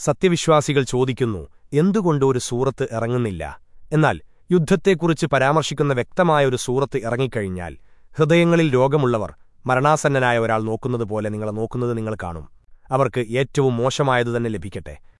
സത്യവിശ്വാസികൾ ചോദിക്കുന്നു എന്തുകൊണ്ട് ഒരു സൂറത്ത് ഇറങ്ങുന്നില്ല? എന്നാൽ യുദ്ധത്തെക്കുറിച്ച് പരാമർശിക്കുന്ന വ്യക്തമായ ഒരു സൂറത്ത് ഇറങ്ങിക്കഴിഞ്ഞാൽ ഹൃദയങ്ങളിൽ രോഗമുള്ളവർ മരണാസന്നനായ ഒരാൾ നോക്കുന്നതുപോലെ നിങ്ങളെ നോക്കുന്നത് നിങ്ങൾ കാണും. അവർക്ക് ഏറ്റവും മോശമായതു തന്നെ ലഭിക്കട്ടെ.